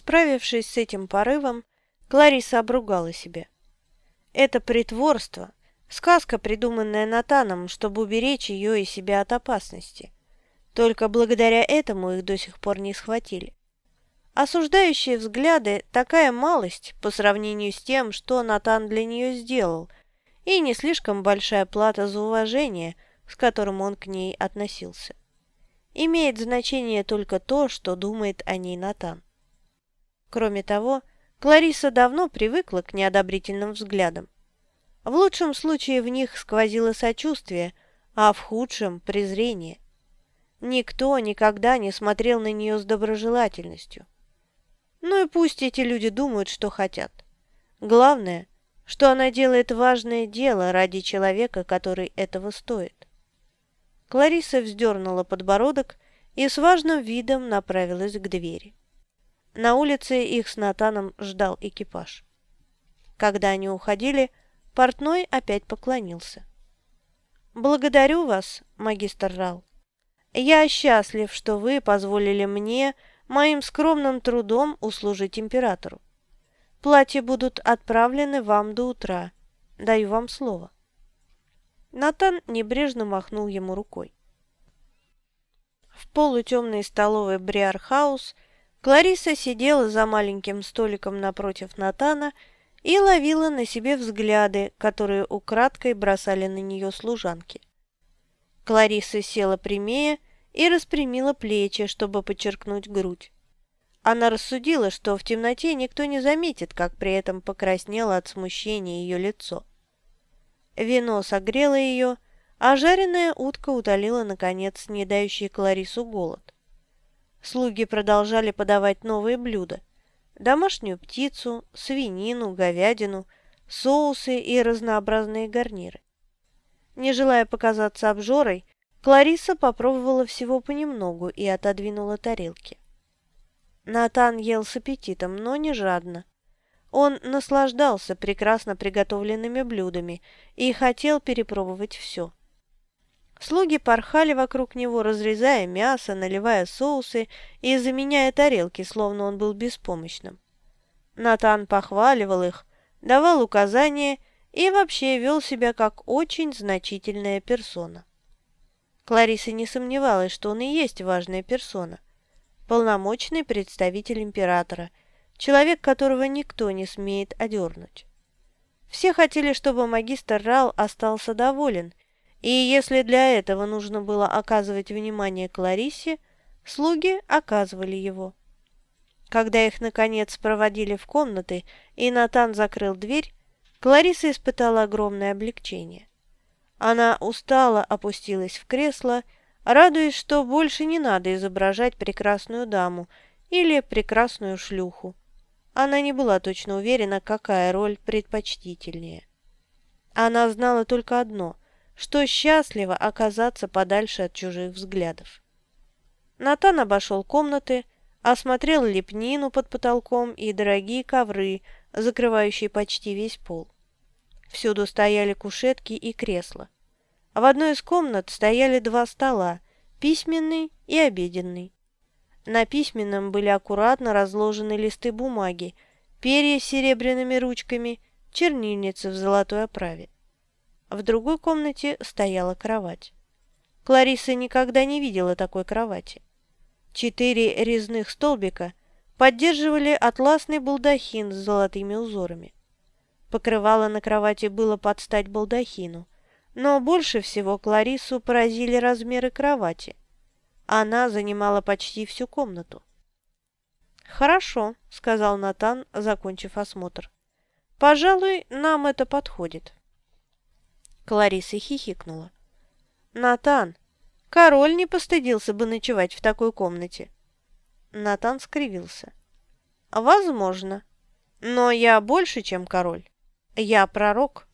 Справившись с этим порывом, Клариса обругала себя. Это притворство, сказка, придуманная Натаном, чтобы уберечь ее и себя от опасности. Только благодаря этому их до сих пор не схватили. Осуждающие взгляды – такая малость по сравнению с тем, что Натан для нее сделал, и не слишком большая плата за уважение, с которым он к ней относился. Имеет значение только то, что думает о ней Натан. Кроме того, Клариса давно привыкла к неодобрительным взглядам. В лучшем случае в них сквозило сочувствие, а в худшем – презрение. Никто никогда не смотрел на нее с доброжелательностью. Ну и пусть эти люди думают, что хотят. Главное, что она делает важное дело ради человека, который этого стоит. Клариса вздернула подбородок и с важным видом направилась к двери. На улице их с Натаном ждал экипаж. Когда они уходили, портной опять поклонился. «Благодарю вас, магистр Рал. Я счастлив, что вы позволили мне моим скромным трудом услужить императору. Платья будут отправлены вам до утра. Даю вам слово». Натан небрежно махнул ему рукой. В полутемной столовой Бриархаус Клариса сидела за маленьким столиком напротив Натана и ловила на себе взгляды, которые украдкой бросали на нее служанки. Клариса села прямее и распрямила плечи, чтобы подчеркнуть грудь. Она рассудила, что в темноте никто не заметит, как при этом покраснело от смущения ее лицо. Вино согрело ее, а жареная утка утолила, наконец, не дающий Кларису голод. Слуги продолжали подавать новые блюда. Домашнюю птицу, свинину, говядину, соусы и разнообразные гарниры. Не желая показаться обжорой, Клариса попробовала всего понемногу и отодвинула тарелки. Натан ел с аппетитом, но не жадно. Он наслаждался прекрасно приготовленными блюдами и хотел перепробовать все. Слуги порхали вокруг него, разрезая мясо, наливая соусы и заменяя тарелки, словно он был беспомощным. Натан похваливал их, давал указания и вообще вел себя как очень значительная персона. Клариса не сомневалась, что он и есть важная персона. Полномочный представитель императора, человек, которого никто не смеет одернуть. Все хотели, чтобы магистр Рал остался доволен – и если для этого нужно было оказывать внимание Кларисе, слуги оказывали его. Когда их, наконец, проводили в комнаты, и Натан закрыл дверь, Клариса испытала огромное облегчение. Она устало опустилась в кресло, радуясь, что больше не надо изображать прекрасную даму или прекрасную шлюху. Она не была точно уверена, какая роль предпочтительнее. Она знала только одно что счастливо оказаться подальше от чужих взглядов. Натан обошел комнаты, осмотрел лепнину под потолком и дорогие ковры, закрывающие почти весь пол. Всюду стояли кушетки и кресла. В одной из комнат стояли два стола, письменный и обеденный. На письменном были аккуратно разложены листы бумаги, перья с серебряными ручками, чернильница в золотой оправе. В другой комнате стояла кровать. Клариса никогда не видела такой кровати. Четыре резных столбика поддерживали атласный балдахин с золотыми узорами. Покрывало на кровати было под стать балдахину, но больше всего Кларису поразили размеры кровати. Она занимала почти всю комнату. «Хорошо», — сказал Натан, закончив осмотр. «Пожалуй, нам это подходит». Клариса хихикнула. «Натан, король не постыдился бы ночевать в такой комнате». Натан скривился. «Возможно. Но я больше, чем король. Я пророк».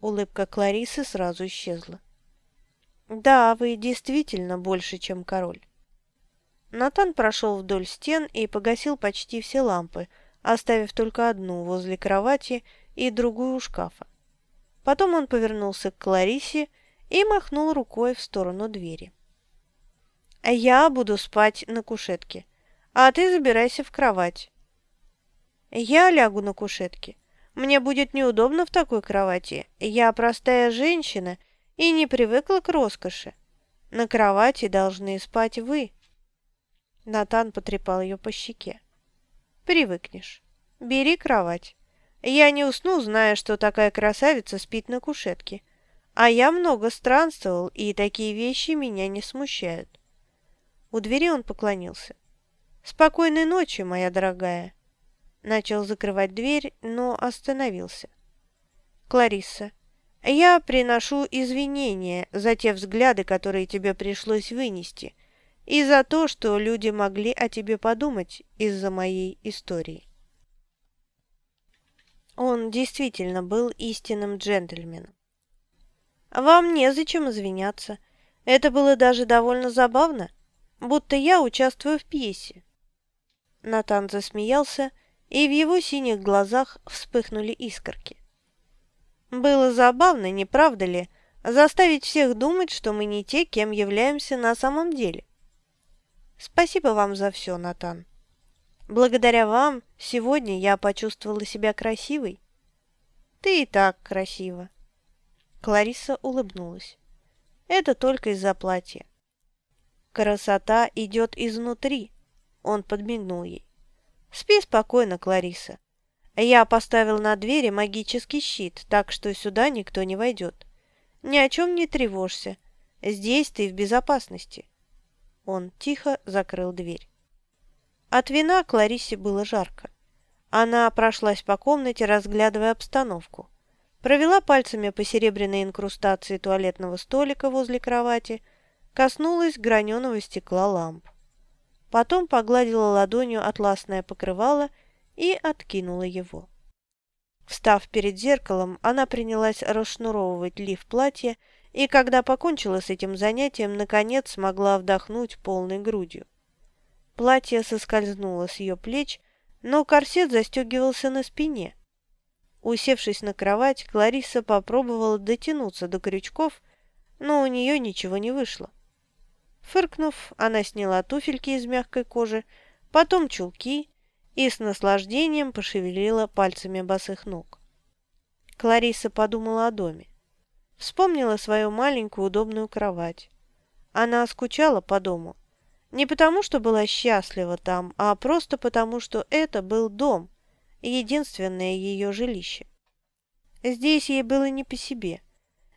Улыбка Кларисы сразу исчезла. «Да, вы действительно больше, чем король». Натан прошел вдоль стен и погасил почти все лампы, оставив только одну возле кровати и другую у шкафа. Потом он повернулся к Кларисе и махнул рукой в сторону двери. «Я буду спать на кушетке, а ты забирайся в кровать». «Я лягу на кушетке. Мне будет неудобно в такой кровати. Я простая женщина и не привыкла к роскоши. На кровати должны спать вы». Натан потрепал ее по щеке. «Привыкнешь. Бери кровать. Я не усну, зная, что такая красавица спит на кушетке. А я много странствовал, и такие вещи меня не смущают». У двери он поклонился. «Спокойной ночи, моя дорогая!» Начал закрывать дверь, но остановился. «Кларисса, я приношу извинения за те взгляды, которые тебе пришлось вынести, и за то, что люди могли о тебе подумать из-за моей истории». Он действительно был истинным джентльменом. «Вам незачем извиняться. Это было даже довольно забавно, будто я участвую в пьесе». Натан засмеялся, и в его синих глазах вспыхнули искорки. Было забавно, не правда ли, заставить всех думать, что мы не те, кем являемся на самом деле. Спасибо вам за все, Натан. Благодаря вам сегодня я почувствовала себя красивой. Ты и так красива. Клариса улыбнулась. Это только из-за платья. Красота идет изнутри. Он подмигнул ей. Спи спокойно, Клариса. Я поставил на двери магический щит, так что сюда никто не войдет. Ни о чем не тревожься. Здесь ты в безопасности. Он тихо закрыл дверь. От вина Кларисе было жарко. Она прошлась по комнате, разглядывая обстановку. Провела пальцами по серебряной инкрустации туалетного столика возле кровати, коснулась граненого стекла ламп. Потом погладила ладонью атласное покрывало и откинула его. Встав перед зеркалом, она принялась расшнуровывать лиф платья и, когда покончила с этим занятием, наконец смогла вдохнуть полной грудью. Платье соскользнуло с ее плеч, но корсет застегивался на спине. Усевшись на кровать, Клариса попробовала дотянуться до крючков, но у нее ничего не вышло. Фыркнув, она сняла туфельки из мягкой кожи, потом чулки и с наслаждением пошевелила пальцами босых ног. Клариса подумала о доме. Вспомнила свою маленькую удобную кровать. Она скучала по дому. Не потому, что была счастлива там, а просто потому, что это был дом, единственное ее жилище. Здесь ей было не по себе.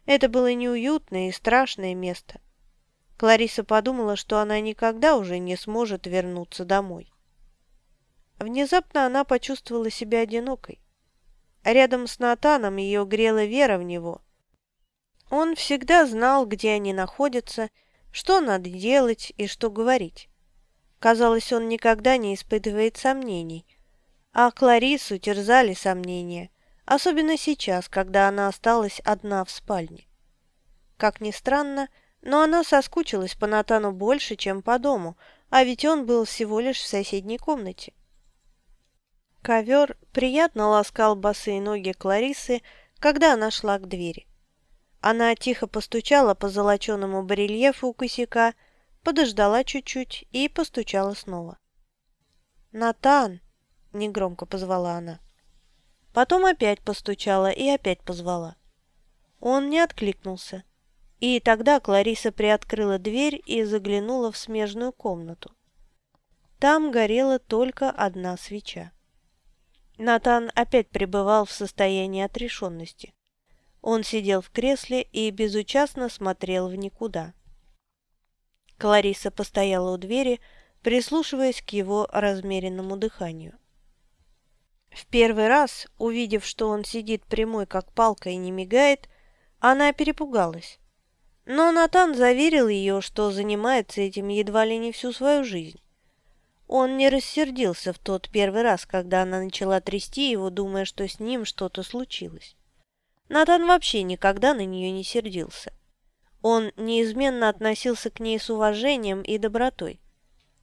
Это было неуютное и страшное место. Клариса подумала, что она никогда уже не сможет вернуться домой. Внезапно она почувствовала себя одинокой. Рядом с Натаном ее грела вера в него. Он всегда знал, где они находятся, что надо делать и что говорить. Казалось, он никогда не испытывает сомнений. А Кларису терзали сомнения, особенно сейчас, когда она осталась одна в спальне. Как ни странно, но она соскучилась по Натану больше, чем по дому, а ведь он был всего лишь в соседней комнате. Ковер приятно ласкал босые ноги Кларисы, когда она шла к двери. Она тихо постучала по золоченому барельефу косяка, подождала чуть-чуть и постучала снова. «Натан!» — негромко позвала она. Потом опять постучала и опять позвала. Он не откликнулся. И тогда Клариса приоткрыла дверь и заглянула в смежную комнату. Там горела только одна свеча. Натан опять пребывал в состоянии отрешенности. Он сидел в кресле и безучастно смотрел в никуда. Клариса постояла у двери, прислушиваясь к его размеренному дыханию. В первый раз, увидев, что он сидит прямой, как палка, и не мигает, она перепугалась. Но Натан заверил ее, что занимается этим едва ли не всю свою жизнь. Он не рассердился в тот первый раз, когда она начала трясти его, думая, что с ним что-то случилось. Натан вообще никогда на нее не сердился. Он неизменно относился к ней с уважением и добротой.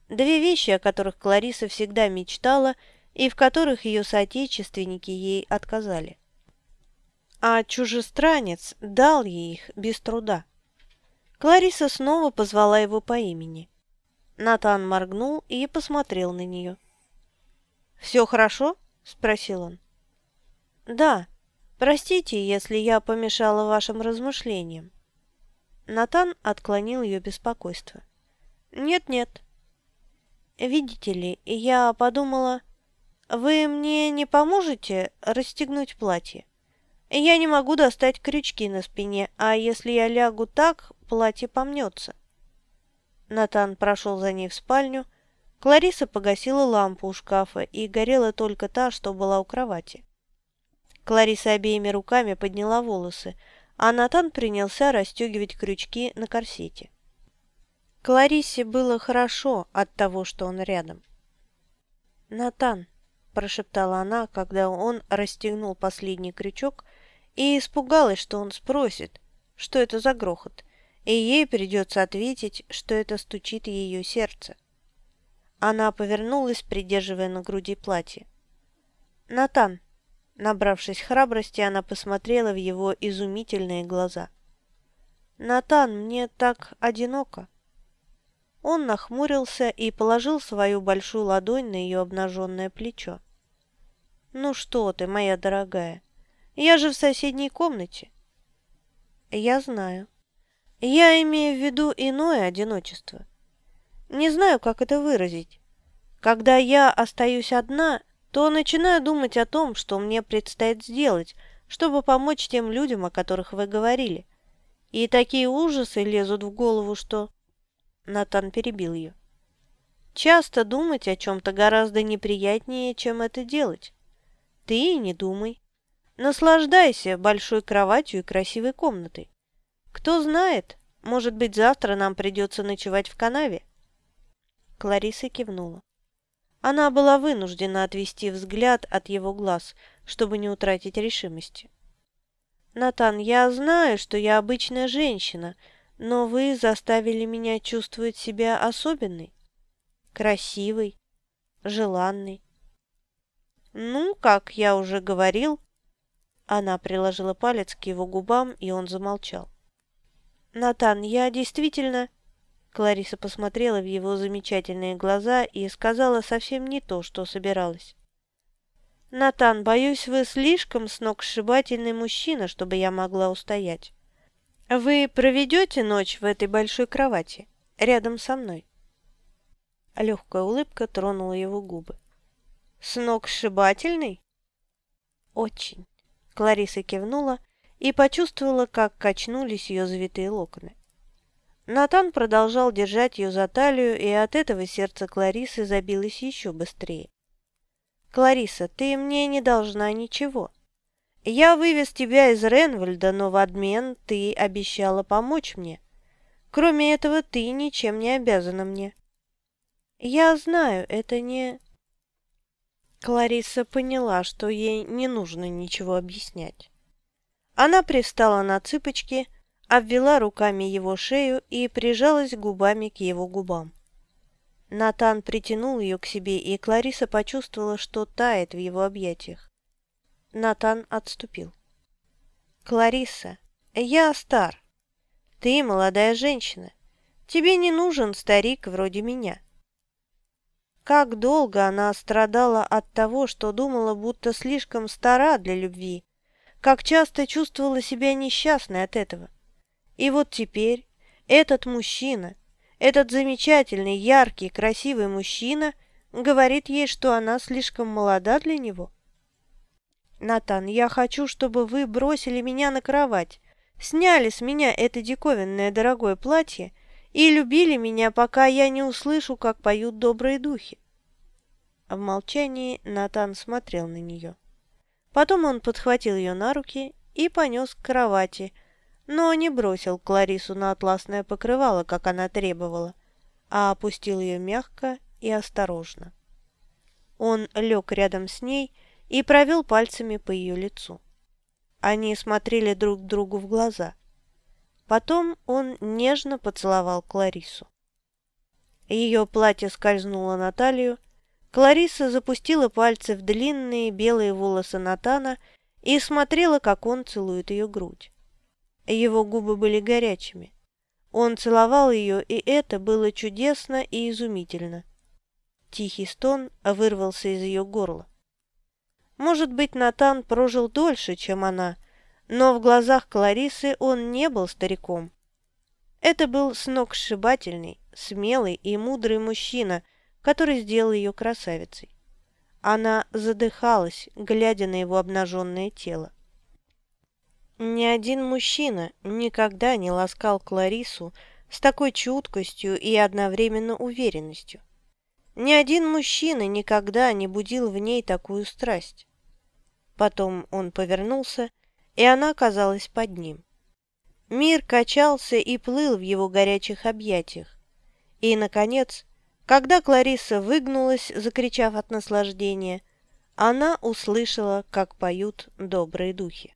Две вещи, о которых Клариса всегда мечтала и в которых ее соотечественники ей отказали. А чужестранец дал ей их без труда. Клариса снова позвала его по имени. Натан моргнул и посмотрел на нее. «Все хорошо?» – спросил он. «Да. Простите, если я помешала вашим размышлениям». Натан отклонил ее беспокойство. «Нет-нет». «Видите ли, я подумала, вы мне не поможете расстегнуть платье? Я не могу достать крючки на спине, а если я лягу так, платье помнется». Натан прошел за ней в спальню. Клариса погасила лампу у шкафа, и горела только та, что была у кровати. Клариса обеими руками подняла волосы, а Натан принялся расстегивать крючки на корсете. Кларисе было хорошо от того, что он рядом. «Натан», – прошептала она, когда он расстегнул последний крючок, и испугалась, что он спросит, что это за грохот, и ей придется ответить, что это стучит ее сердце. Она повернулась, придерживая на груди платье. «Натан!» Набравшись храбрости, она посмотрела в его изумительные глаза. «Натан, мне так одиноко!» Он нахмурился и положил свою большую ладонь на ее обнаженное плечо. «Ну что ты, моя дорогая, я же в соседней комнате». «Я знаю», я имею в виду иное одиночество. Не знаю, как это выразить. Когда я остаюсь одна, то начинаю думать о том, что мне предстоит сделать, чтобы помочь тем людям, о которых вы говорили. И такие ужасы лезут в голову, что...» Натан перебил ее. «Часто думать о чем-то гораздо неприятнее, чем это делать. Ты не думай. Наслаждайся большой кроватью и красивой комнатой. Кто знает, может быть, завтра нам придется ночевать в канаве?» Клариса кивнула. Она была вынуждена отвести взгляд от его глаз, чтобы не утратить решимости. «Натан, я знаю, что я обычная женщина, но вы заставили меня чувствовать себя особенной, красивой, желанной». «Ну, как я уже говорил...» Она приложила палец к его губам, и он замолчал. «Натан, я действительно...» Клариса посмотрела в его замечательные глаза и сказала совсем не то, что собиралась. «Натан, боюсь, вы слишком сногсшибательный мужчина, чтобы я могла устоять. Вы проведете ночь в этой большой кровати, рядом со мной?» Легкая улыбка тронула его губы. «Сногсшибательный?» «Очень». Клариса кивнула и почувствовала, как качнулись ее завитые локоны. Натан продолжал держать ее за талию, и от этого сердце Кларисы забилось еще быстрее. «Клариса, ты мне не должна ничего. Я вывез тебя из Ренвальда, но в обмен ты обещала помочь мне. Кроме этого, ты ничем не обязана мне». «Я знаю, это не...» Клариса поняла, что ей не нужно ничего объяснять. Она пристала на цыпочки, обвела руками его шею и прижалась губами к его губам. Натан притянул ее к себе, и Клариса почувствовала, что тает в его объятиях. Натан отступил. «Клариса, я стар. Ты молодая женщина. Тебе не нужен старик вроде меня». Как долго она страдала от того, что думала, будто слишком стара для любви, как часто чувствовала себя несчастной от этого. И вот теперь этот мужчина, этот замечательный, яркий, красивый мужчина говорит ей, что она слишком молода для него. «Натан, я хочу, чтобы вы бросили меня на кровать, сняли с меня это диковинное дорогое платье и любили меня, пока я не услышу, как поют добрые духи». В молчании Натан смотрел на нее. Потом он подхватил ее на руки и понес к кровати, но не бросил Кларису на атласное покрывало, как она требовала, а опустил ее мягко и осторожно. Он лег рядом с ней и провел пальцами по ее лицу. Они смотрели друг другу в глаза. Потом он нежно поцеловал Кларису. Ее платье скользнуло на талию, Клариса запустила пальцы в длинные белые волосы Натана и смотрела, как он целует ее грудь. Его губы были горячими. Он целовал ее, и это было чудесно и изумительно. Тихий стон вырвался из ее горла. Может быть, Натан прожил дольше, чем она, но в глазах Кларисы он не был стариком. Это был сногсшибательный, смелый и мудрый мужчина, который сделал ее красавицей. Она задыхалась, глядя на его обнаженное тело. Ни один мужчина никогда не ласкал Кларису с такой чуткостью и одновременно уверенностью. Ни один мужчина никогда не будил в ней такую страсть. Потом он повернулся, и она оказалась под ним. Мир качался и плыл в его горячих объятиях. И, наконец, когда Клариса выгнулась, закричав от наслаждения, она услышала, как поют добрые духи.